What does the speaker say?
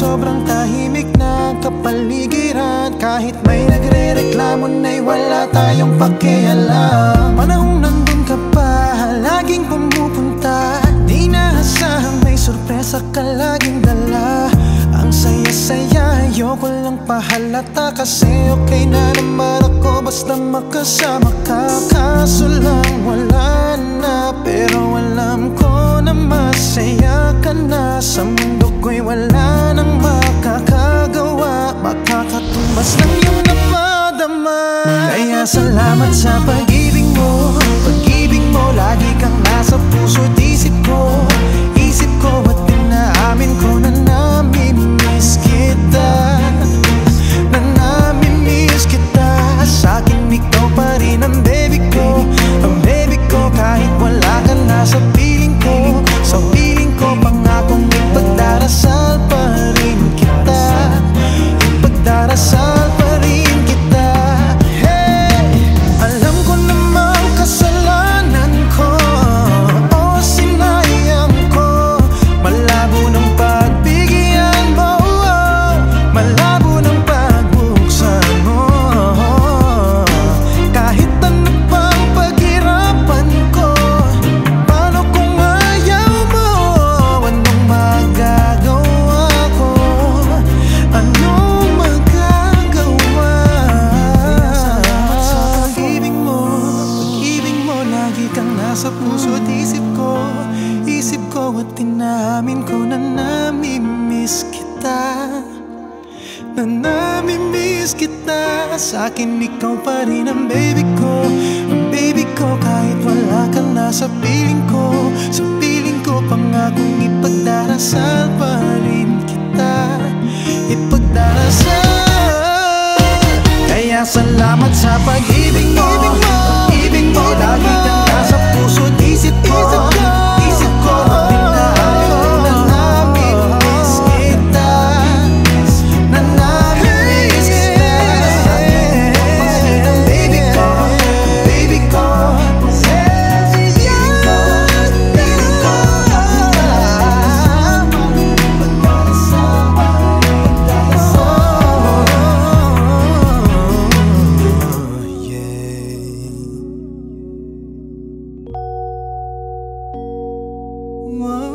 Sobrang tahimik na kapaligiran. Kahit may nagre-reklamo na'y wala tayong pakialam. Panahong nandun ka pa, laging pumupunta. Di naasahang may sorpresa ka laging dala. Ang saya-saya, ayoko lang pahalata. Kasi okay na naman ako basta makasama ka. Kaso lang wala Makakatumbas lang yung napadama. Kaya salamat sa pag-ibig mo Kang nasa puso't isip ko. Isip ko at tinamin ko na namimiss kita. Na namimiss kita. Sa akin ikaw pa rin ang baby ko. Ang baby ko kahit wala ka na sa piling ko. Sa piling ko pangakong ipagdarasal pa rin kita. Ipagdarasal. Kaya salamat sa pag-ibig mo. Pag-ibig mo. Lagi ka What.